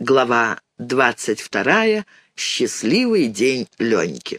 Глава двадцать вторая. Счастливый день Леньки.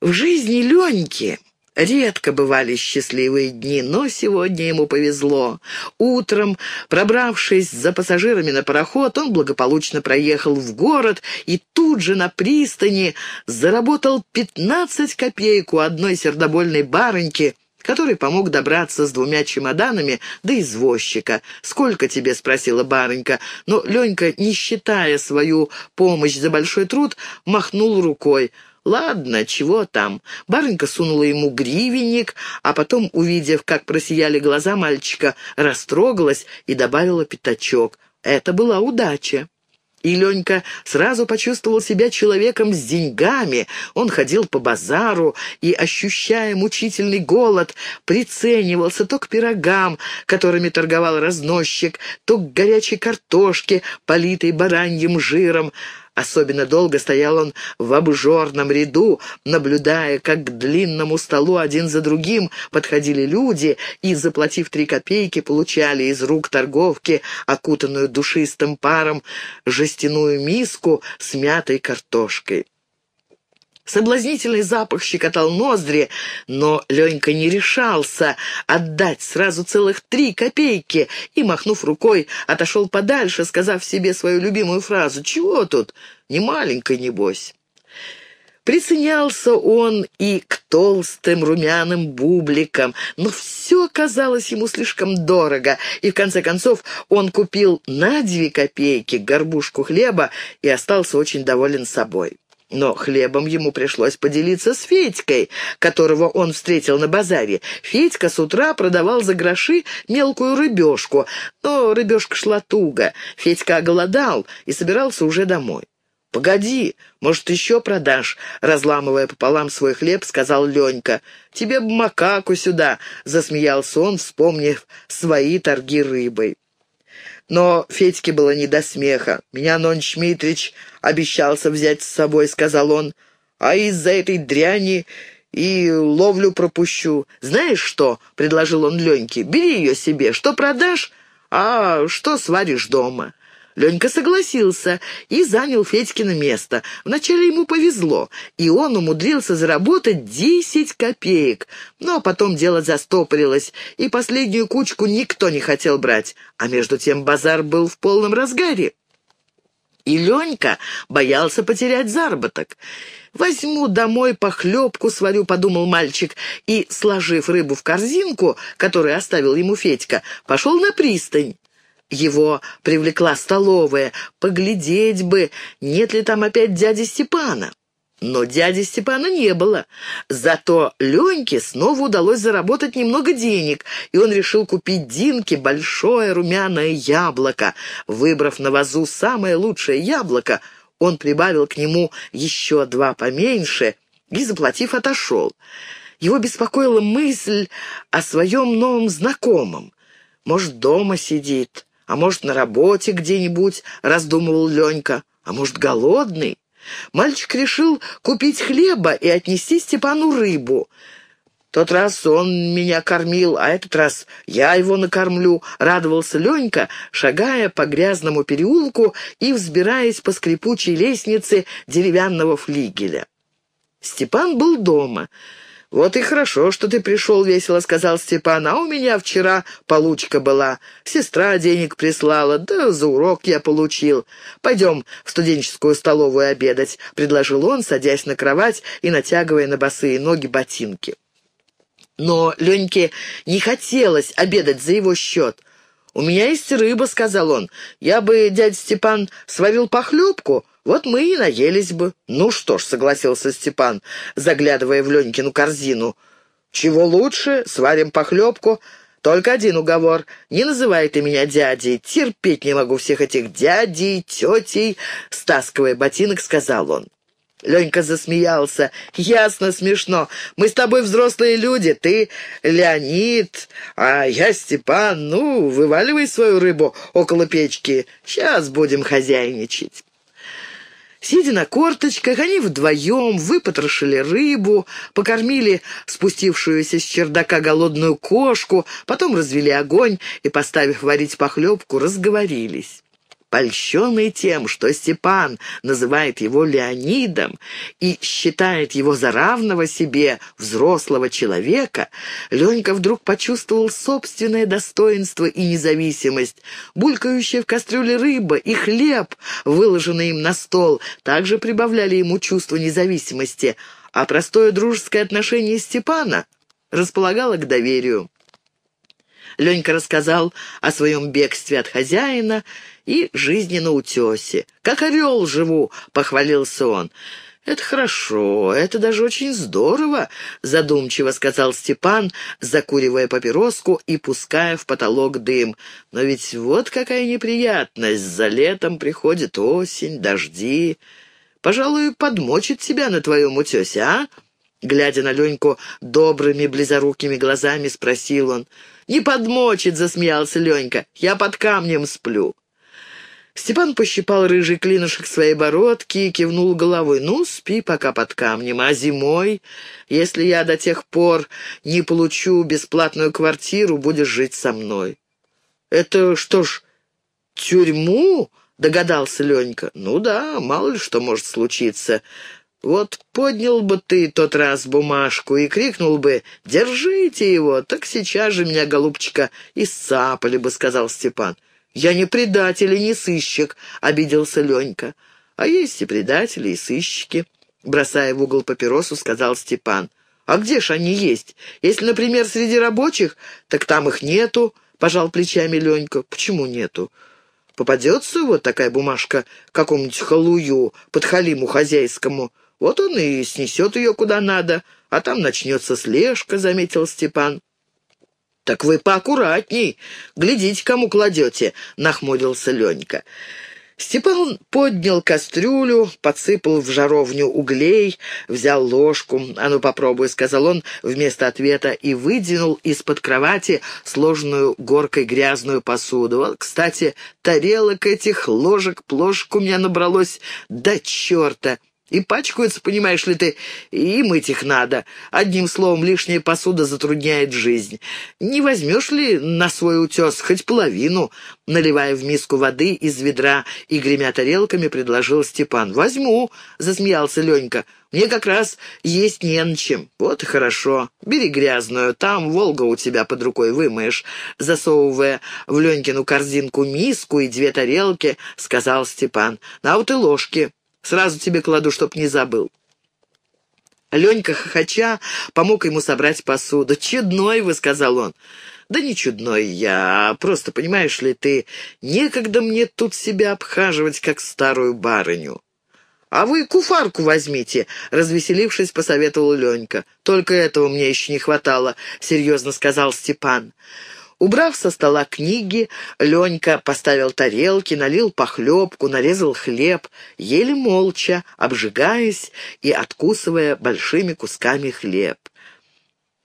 В жизни Леньки Редко бывали счастливые дни, но сегодня ему повезло. Утром, пробравшись за пассажирами на пароход, он благополучно проехал в город и тут же на пристани заработал 15 копеек у одной сердобольной барыньки, который помог добраться с двумя чемоданами до извозчика. «Сколько тебе?» — спросила барынька. Но Ленька, не считая свою помощь за большой труд, махнул рукой. «Ладно, чего там?» Барынька сунула ему гривенник, а потом, увидев, как просияли глаза мальчика, растрогалась и добавила пятачок. Это была удача. И Ленька сразу почувствовал себя человеком с деньгами. Он ходил по базару и, ощущая мучительный голод, приценивался то к пирогам, которыми торговал разносчик, то к горячей картошке, политой бараньим жиром. Особенно долго стоял он в обжорном ряду, наблюдая, как к длинному столу один за другим подходили люди и, заплатив три копейки, получали из рук торговки, окутанную душистым паром, жестяную миску с мятой картошкой. Соблазнительный запах щекотал ноздри, но Ленька не решался отдать сразу целых три копейки и, махнув рукой, отошел подальше, сказав себе свою любимую фразу «Чего тут? Не маленькой, небось». Приценялся он и к толстым румяным бубликам, но все казалось ему слишком дорого, и в конце концов он купил на две копейки горбушку хлеба и остался очень доволен собой. Но хлебом ему пришлось поделиться с Федькой, которого он встретил на базаре. Федька с утра продавал за гроши мелкую рыбешку, но рыбешка шла туго. Федька оголодал и собирался уже домой. «Погоди, может, еще продашь?» — разламывая пополам свой хлеб, сказал Ленька. «Тебе бы макаку сюда!» — засмеялся он, вспомнив свои торги рыбой. Но Федьке было не до смеха. «Меня Нонч Митрич обещался взять с собой», — сказал он. «А из-за этой дряни и ловлю пропущу. Знаешь что?» — предложил он Леньке. «Бери ее себе. Что продашь, а что сваришь дома?» Ленька согласился и занял Федькино место. Вначале ему повезло, и он умудрился заработать десять копеек. Но потом дело застопорилось, и последнюю кучку никто не хотел брать. А между тем базар был в полном разгаре. И Ленька боялся потерять заработок. «Возьму домой похлебку сварю», — подумал мальчик, и, сложив рыбу в корзинку, которую оставил ему Федька, пошел на пристань. Его привлекла столовая. Поглядеть бы, нет ли там опять дяди Степана. Но дяди Степана не было. Зато Леньке снова удалось заработать немного денег, и он решил купить Динке большое румяное яблоко. Выбрав на вазу самое лучшее яблоко, он прибавил к нему еще два поменьше и, заплатив, отошел. Его беспокоила мысль о своем новом знакомом. Может, дома сидит, а может, на работе где-нибудь, раздумывал Ленька. А может, голодный? Мальчик решил купить хлеба и отнести Степану рыбу. Тот раз он меня кормил, а этот раз я его накормлю», — радовался Ленька, шагая по грязному переулку и взбираясь по скрипучей лестнице деревянного флигеля. Степан был дома. «Вот и хорошо, что ты пришел весело», — сказал Степан. «А у меня вчера получка была. Сестра денег прислала, да за урок я получил. Пойдем в студенческую столовую обедать», — предложил он, садясь на кровать и натягивая на босые ноги ботинки. Но Леньке не хотелось обедать за его счет. «У меня есть рыба», — сказал он. «Я бы, дядя Степан, сварил похлебку, вот мы и наелись бы. Ну что ж, согласился Степан, заглядывая в Ленькину корзину. Чего лучше, сварим похлебку. Только один уговор. Не называй ты меня дядей. Терпеть не могу всех этих дядей, тетей. Стаскивая ботинок, сказал он. Ленька засмеялся. «Ясно, смешно. Мы с тобой взрослые люди. Ты Леонид, а я Степан. Ну, вываливай свою рыбу около печки. Сейчас будем хозяйничать». Сидя на корточках, они вдвоем выпотрошили рыбу, покормили спустившуюся с чердака голодную кошку, потом развели огонь и, поставив варить похлебку, разговорились. Польщенный тем, что Степан называет его Леонидом и считает его за равного себе взрослого человека, Ленька вдруг почувствовал собственное достоинство и независимость. Булькающая в кастрюле рыба и хлеб, выложенный им на стол, также прибавляли ему чувство независимости, а простое дружеское отношение Степана располагало к доверию. Ленька рассказал о своем бегстве от хозяина и жизни на утесе. «Как орел живу», — похвалился он. «Это хорошо, это даже очень здорово», — задумчиво сказал Степан, закуривая папироску и пуская в потолок дым. «Но ведь вот какая неприятность. За летом приходит осень, дожди. Пожалуй, подмочит тебя на твоем утесе, а?» Глядя на Леньку добрыми близорукими глазами, спросил он. «Не подмочит», — засмеялся Ленька. «Я под камнем сплю». Степан пощипал рыжий клинышек своей бородки и кивнул головой. «Ну, спи пока под камнем, а зимой, если я до тех пор не получу бесплатную квартиру, будешь жить со мной». «Это что ж, тюрьму?» — догадался Ленька. «Ну да, мало ли что может случиться. Вот поднял бы ты тот раз бумажку и крикнул бы «Держите его!» Так сейчас же меня, голубчика, и сапали бы, — сказал Степан. «Я не предатель и не сыщик», — обиделся Ленька. «А есть и предатели, и сыщики», — бросая в угол папиросу, сказал Степан. «А где ж они есть? Если, например, среди рабочих, так там их нету», — пожал плечами Ленька. «Почему нету?» «Попадется вот такая бумажка какому-нибудь халую, подхалиму хозяйскому. Вот он и снесет ее куда надо, а там начнется слежка», — заметил Степан. «Так вы поаккуратней. Глядите, кому кладете», — нахмурился Ленька. Степан поднял кастрюлю, подсыпал в жаровню углей, взял ложку. «А ну, попробуй», — сказал он вместо ответа, и выдвинул из-под кровати сложенную горкой грязную посуду. Вот, кстати, тарелок этих, ложек, плошек у меня набралось до черта. И пачкаются, понимаешь ли ты, и мыть их надо. Одним словом, лишняя посуда затрудняет жизнь. Не возьмешь ли на свой утес хоть половину?» Наливая в миску воды из ведра и гремя тарелками, предложил Степан. «Возьму», — засмеялся Ленька. «Мне как раз есть не на чем. Вот и хорошо. Бери грязную, там Волга у тебя под рукой вымоешь». Засовывая в Ленькину корзинку миску и две тарелки, сказал Степан. «На вот и ложки». Сразу тебе кладу, чтоб не забыл». Ленька, хохоча, помог ему собрать посуду. «Чудной вы», — сказал он. «Да не чудной я, просто, понимаешь ли ты, некогда мне тут себя обхаживать, как старую барыню». «А вы куфарку возьмите», — развеселившись, посоветовал Ленька. «Только этого мне еще не хватало», — серьезно сказал Степан. Убрав со стола книги, Ленька поставил тарелки, налил похлебку, нарезал хлеб, еле молча, обжигаясь и откусывая большими кусками хлеб.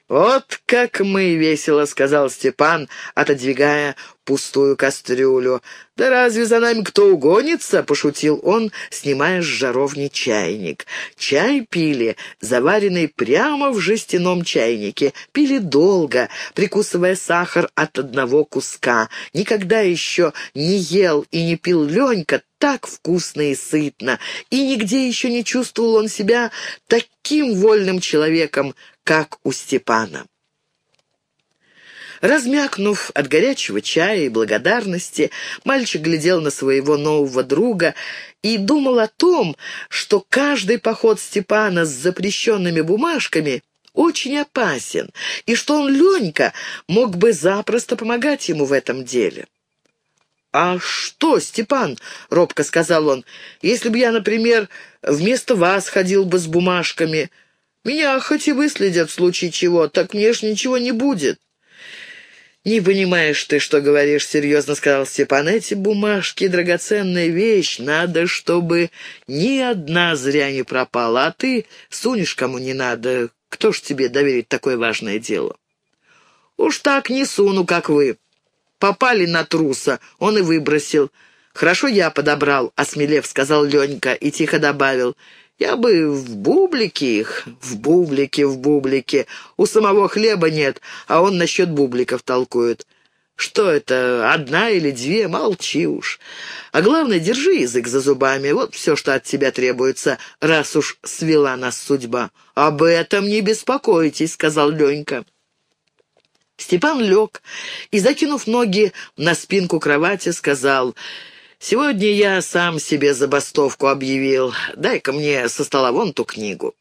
«Вот как мы весело», — сказал Степан, отодвигая пустую кастрюлю. «Да разве за нами кто угонится?» — пошутил он, снимая с жаровни чайник. Чай пили, заваренный прямо в жестяном чайнике. Пили долго, прикусывая сахар от одного куска. Никогда еще не ел и не пил Ленька так вкусно и сытно, и нигде еще не чувствовал он себя таким вольным человеком, как у Степана. Размякнув от горячего чая и благодарности, мальчик глядел на своего нового друга и думал о том, что каждый поход Степана с запрещенными бумажками очень опасен, и что он, Ленька, мог бы запросто помогать ему в этом деле. «А что, Степан?» — робко сказал он. «Если бы я, например, вместо вас ходил бы с бумажками...» Меня хоть и выследят в случае чего, так мне ж ничего не будет». «Не понимаешь ты, что говоришь», — серьезно сказал Степан. «Эти бумажки — драгоценная вещь. Надо, чтобы ни одна зря не пропала. А ты сунешь кому не надо. Кто ж тебе доверит такое важное дело?» «Уж так не суну, как вы. Попали на труса, он и выбросил. Хорошо я подобрал», — осмелев сказал Ленька и тихо добавил. Я бы в бублике их, в бублике, в бублике. У самого хлеба нет, а он насчет бубликов толкует. Что это, одна или две? Молчи уж. А главное, держи язык за зубами. Вот все, что от тебя требуется, раз уж свела нас судьба. Об этом не беспокойтесь, — сказал Ленька. Степан лег и, закинув ноги на спинку кровати, сказал... «Сегодня я сам себе забастовку объявил. Дай-ка мне со стола вон ту книгу».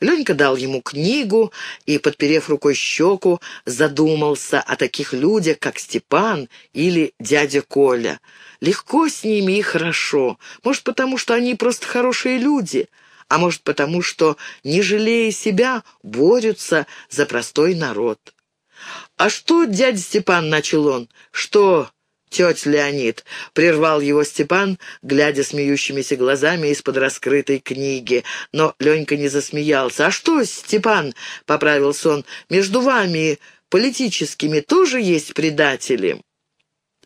Ленька дал ему книгу и, подперев рукой щеку, задумался о таких людях, как Степан или дядя Коля. Легко с ними и хорошо. Может, потому что они просто хорошие люди, а может, потому что, не жалея себя, борются за простой народ. «А что, дядя Степан, — начал он, — что «Тетя Леонид», — прервал его Степан, глядя смеющимися глазами из-под раскрытой книги. Но Ленька не засмеялся. «А что, Степан?» — поправился он. «Между вами, политическими, тоже есть предатели?»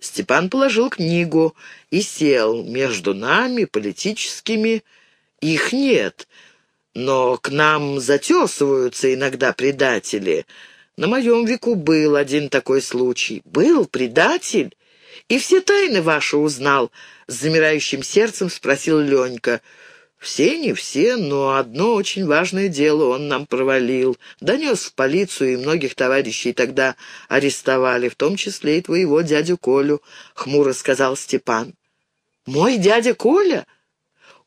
Степан положил книгу и сел. «Между нами, политическими, их нет, но к нам затесываются иногда предатели». На моем веку был один такой случай. «Был предатель?» «И все тайны ваши узнал?» — с замирающим сердцем спросил Ленька. «Все не все, но одно очень важное дело он нам провалил. Донес в полицию, и многих товарищей тогда арестовали, в том числе и твоего дядю Колю», — хмуро сказал Степан. «Мой дядя Коля?»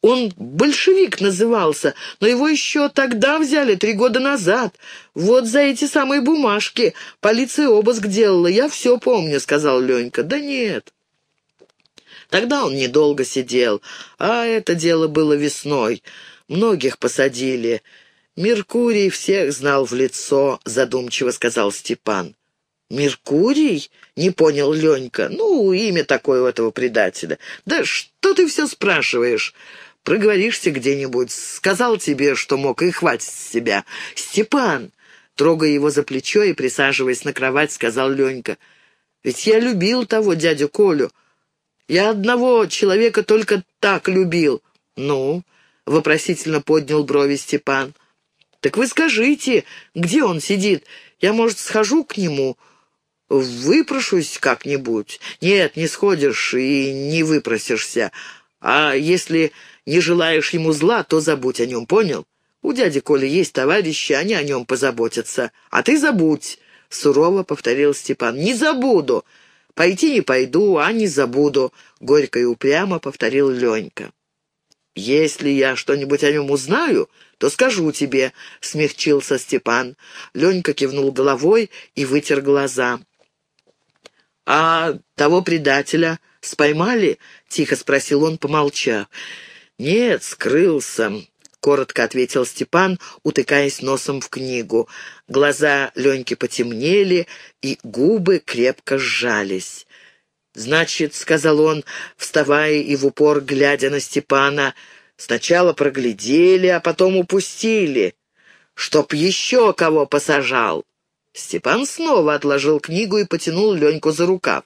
Он большевик назывался, но его еще тогда взяли, три года назад. Вот за эти самые бумажки. Полиция обыск делала, я все помню», — сказал Ленька. «Да нет». Тогда он недолго сидел, а это дело было весной. Многих посадили. «Меркурий всех знал в лицо», — задумчиво сказал Степан. «Меркурий?» — не понял Ленька. «Ну, имя такое у этого предателя». «Да что ты все спрашиваешь?» Проговоришься где-нибудь. Сказал тебе, что мог, и хватит себя. Степан!» Трогая его за плечо и присаживаясь на кровать, сказал Ленька. «Ведь я любил того дядю Колю. Я одного человека только так любил». «Ну?» — вопросительно поднял брови Степан. «Так вы скажите, где он сидит? Я, может, схожу к нему?» «Выпрошусь как-нибудь». «Нет, не сходишь и не выпросишься. А если не желаешь ему зла, то забудь о нем, понял? У дяди Коли есть товарищи, они о нем позаботятся. А ты забудь, — сурово повторил Степан. Не забуду. Пойти не пойду, а не забуду, — горько и упрямо повторил Ленька. «Если я что-нибудь о нем узнаю, то скажу тебе», — смягчился Степан. Ленька кивнул головой и вытер глаза. «А того предателя споймали?» — тихо спросил он, помолчав. «Нет, скрылся», — коротко ответил Степан, утыкаясь носом в книгу. Глаза Леньки потемнели, и губы крепко сжались. «Значит», — сказал он, вставая и в упор глядя на Степана, — «сначала проглядели, а потом упустили, чтоб еще кого посажал». Степан снова отложил книгу и потянул Леньку за рукав.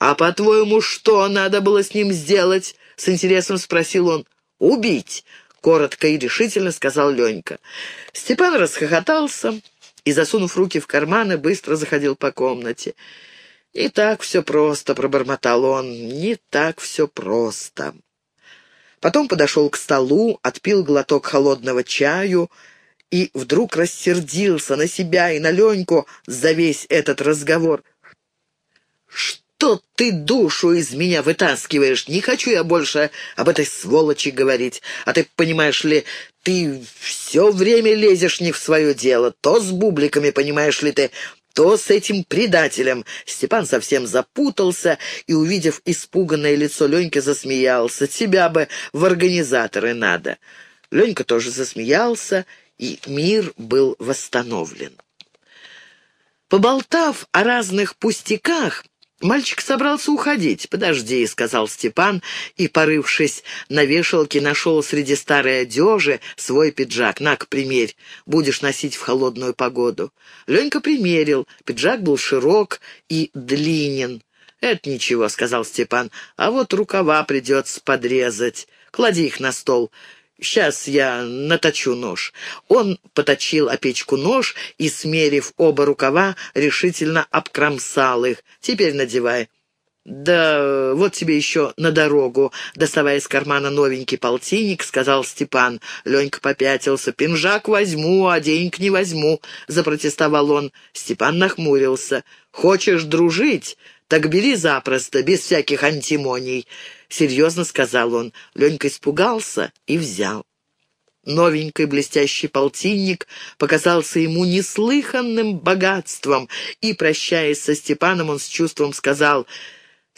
«А по-твоему, что надо было с ним сделать?» — с интересом спросил он. «Убить!» — коротко и решительно сказал Ленька. Степан расхохотался и, засунув руки в карманы, быстро заходил по комнате. «Не так все просто», — пробормотал он, — «не так все просто». Потом подошел к столу, отпил глоток холодного чаю и вдруг рассердился на себя и на Леньку за весь этот разговор. «Что?» Что ты душу из меня вытаскиваешь? Не хочу я больше об этой сволочи говорить. А ты, понимаешь ли, ты все время лезешь не в свое дело. То с бубликами, понимаешь ли ты, то с этим предателем. Степан совсем запутался и, увидев испуганное лицо Леньки, засмеялся. Тебя бы в организаторы надо. Ленька тоже засмеялся, и мир был восстановлен. Поболтав о разных пустяках, Мальчик собрался уходить. «Подожди», — сказал Степан, и, порывшись на вешалке, нашел среди старой одежи свой пиджак. «На-ка, примерь, будешь носить в холодную погоду». Ленька примерил. Пиджак был широк и длинен. «Это ничего», — сказал Степан, — «а вот рукава придется подрезать. Клади их на стол. Сейчас я наточу нож». Он поточил о печку нож и, смерив оба рукава, решительно обкромсал их. «Теперь надевай». «Да вот тебе еще на дорогу», — доставая из кармана новенький полтинник, сказал Степан. Ленька попятился. «Пинжак возьму, а денег не возьму», — запротестовал он. Степан нахмурился. «Хочешь дружить? Так бери запросто, без всяких антимоний», — серьезно сказал он. Ленька испугался и взял. Новенький блестящий полтинник показался ему неслыханным богатством, и, прощаясь со Степаном, он с чувством сказал —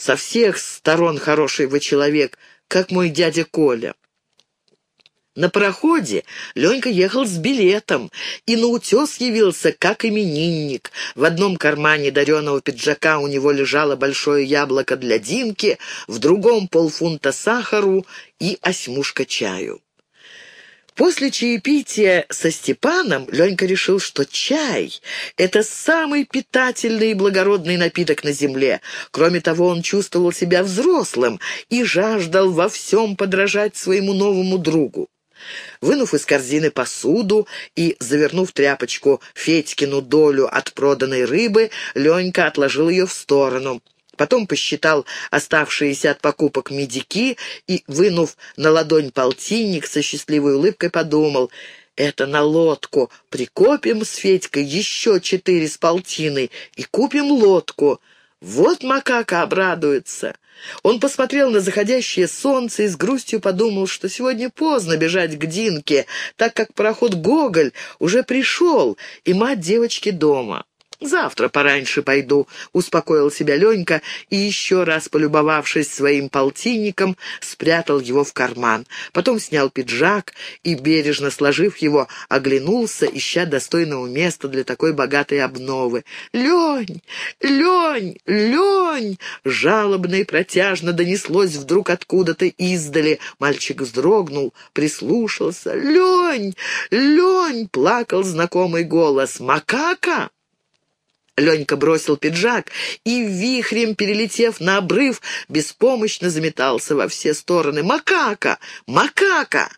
со всех сторон хороший вы человек, как мой дядя Коля. На пароходе Ленька ехал с билетом и на утес явился, как именинник. В одном кармане дареного пиджака у него лежало большое яблоко для Динки, в другом полфунта сахару и осьмушка чаю. После чаепития со Степаном Ленька решил, что чай — это самый питательный и благородный напиток на земле. Кроме того, он чувствовал себя взрослым и жаждал во всем подражать своему новому другу. Вынув из корзины посуду и завернув тряпочку Федькину долю от проданной рыбы, Ленька отложил ее в сторону — Потом посчитал оставшиеся от покупок медики и, вынув на ладонь полтинник, со счастливой улыбкой подумал — это на лодку. Прикопим с Федькой еще четыре с полтиной и купим лодку. Вот макака обрадуется. Он посмотрел на заходящее солнце и с грустью подумал, что сегодня поздно бежать к Динке, так как пароход «Гоголь» уже пришел, и мать девочки дома. «Завтра пораньше пойду», — успокоил себя Ленька и, еще раз полюбовавшись своим полтинником, спрятал его в карман. Потом снял пиджак и, бережно сложив его, оглянулся, ища достойного места для такой богатой обновы. «Лень! Лень! Лень!» Жалобно и протяжно донеслось вдруг откуда-то издали. Мальчик вздрогнул, прислушался. «Лень! Лень!» — плакал знакомый голос. «Макака!» Ленька бросил пиджак и, вихрем перелетев на обрыв, беспомощно заметался во все стороны. «Макака! Макака!»